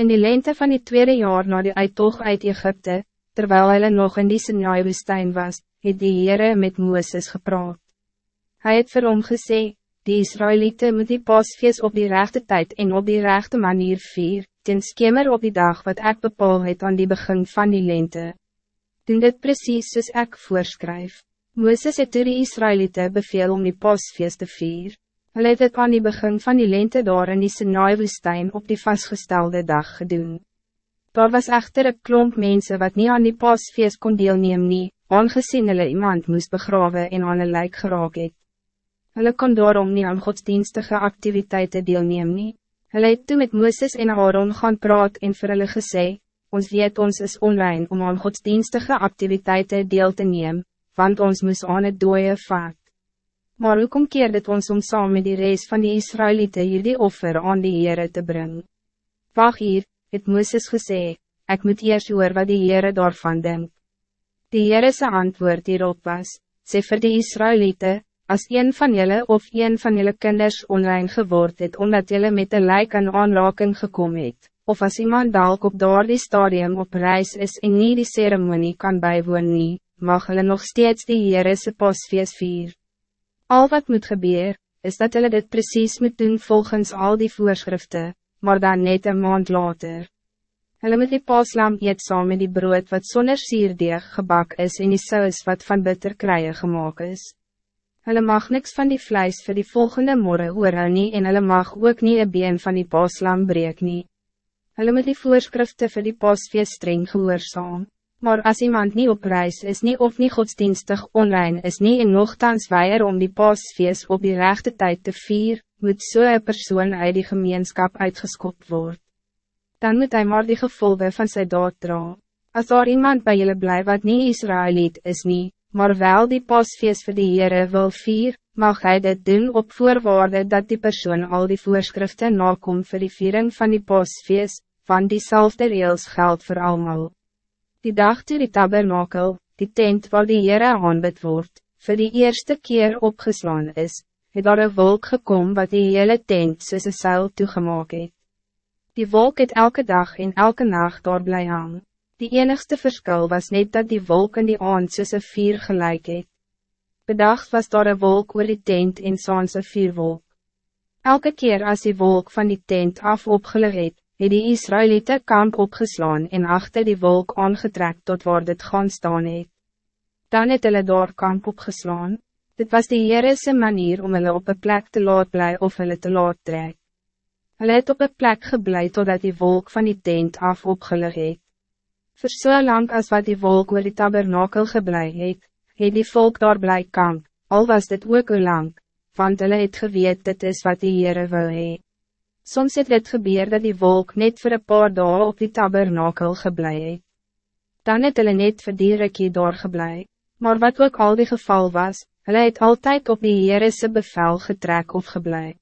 In die lente van die tweede jaar na die uittocht uit Egypte, terwijl hij nog in die Sinai-woestijn was, het die Heere met Mooses gepraat. Hij het vir hom gesê, die Israëlieten moet die pasfeest op die rechte tijd en op die rechte manier vier, ten skemer op die dag wat ik bepaal het aan die begin van die lente. Doen dit precies soos ek voorskryf. Mooses het toe die Israëlieten beveel om die pasfeest te vier. Hulle het het aan die begin van die lente daar in die Sinai-woestijn op die vastgestelde dag gedoen. Daar was echter een klomp mensen wat niet aan die pasfeest kon deelneem nie, aangezien hulle iemand moest begraven en aan een lijk geraak het. Hulle kon daarom niet aan godsdienstige activiteiten deelneem nie. Hulle het toe met Mooses en Aaron gaan praat en vir hulle gesê, ons weet ons is online om aan godsdienstige activiteiten deel te nemen, want ons moest aan het dooie vaat. Maar hoekom keer dit ons om saam met die reis van die Israëlieten hier die offer aan die Heere te brengen? Wacht hier, het Mooses gesê, ik moet eers hoor wat die Heere daarvan denk. Die Heere sy antwoord hierop was, sê vir die Israëlieten, als een van jullie of een van jullie kinders online geword het omdat jullie met een lijk aan aanraking gekomen het, of als iemand dalk op door die stadium op reis is en niet die ceremonie kan bijwoon nie, mag hulle nog steeds die Heere sy pasfeest vier. Al wat moet gebeuren, is dat hulle dit precies moet doen volgens al die voorschriften, maar dan net een maand later. Hulle moet die paaslam eet saam met die brood wat sonder sierdeeg gebak is en die saus wat van bitter kruie gemaakt is. Hulle mag niks van die vlijs voor die volgende morgen oorhou nie en hulle mag ook niet een been van die paaslam breek nie. Hulle moet die voorschriften voor die paasfeest streng gehoorzaam. Maar als iemand niet op reis is niet of niet godsdienstig online is niet en nogthans weier om die paasfeest op die rechte tijd te vier, moet so een persoon uit die gemeenschap uitgeskopt worden. Dan moet hij maar die gevolgen van zijn daad dra. Als er iemand bij jullie blijft wat niet Israëliet is niet, maar wel die paasfeest voor die Heere wil vier, mag hij dit doen op voorwaarde dat die persoon al die voorschriften nakomt voor die viering van die paasfeest, van diezelfde reels geldt voor allemaal. Die dag toe die tabernakel, die tent waar die Heere aanbid word, voor die eerste keer opgeslaan is, het daar een wolk gekom wat die hele tent soos een seil toegemaak het. Die wolk het elke dag en elke nacht daar bly hang. Die enigste verschil was net dat die wolk in die aand soos een vier gelijk het. Bedacht was daar een wolk oor die tent en saans een vierwolk. Elke keer als die wolk van die tent af opgelig het, het die Israëlieten kamp opgeslaan en achter die wolk aangetrek tot waar dit gaan staan het. Dan het hulle daar kamp opgeslaan. Dit was die Heerese manier om hulle op een plek te laat bly of hulle te laat trek. Hulle het op een plek geblei totdat die wolk van die tent af opgelig het. Voor so lang as wat die wolk oor die tabernakel geblei het, het die volk daar blij kamp, al was dit ook hoe lang, want hulle het geweet dit is wat die Heere wil hee. Soms het dit gebeur dat die wolk net voor een paar dagen op die tabernakel geblei het. Dan het hulle net vir die rekie daar geblei, maar wat ook al die geval was, Hulle het altijd op die Heerese bevel getrek of geblei.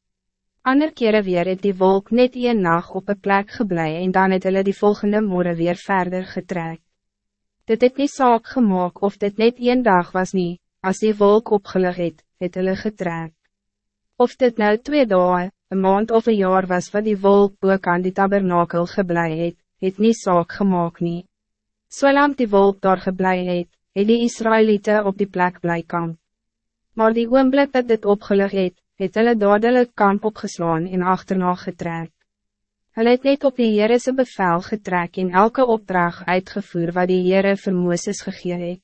Ander kere weer het die wolk net een nacht op een plek geblei en dan het hulle die volgende morgen weer verder getrek. Dit het nie saak gemaakt of dit net een dag was niet, als die wolk opgelig het, het hulle getrek. Of dit nou twee dagen, een maand of een jaar was wat die wolk boek aan die tabernakel geblei het, het nie saak gemaakt nie. Zolang die wolk daar geblei het, het die Israëlieten op die plek blij kamp. Maar die oomblik dat dit opgelig het, het hulle dadelijk kamp opgeslaan en achterna getrek. Hulle het net op die Heerese bevel getrek en elke opdracht uitgevoer wat die Heere vir Mooses gegee het.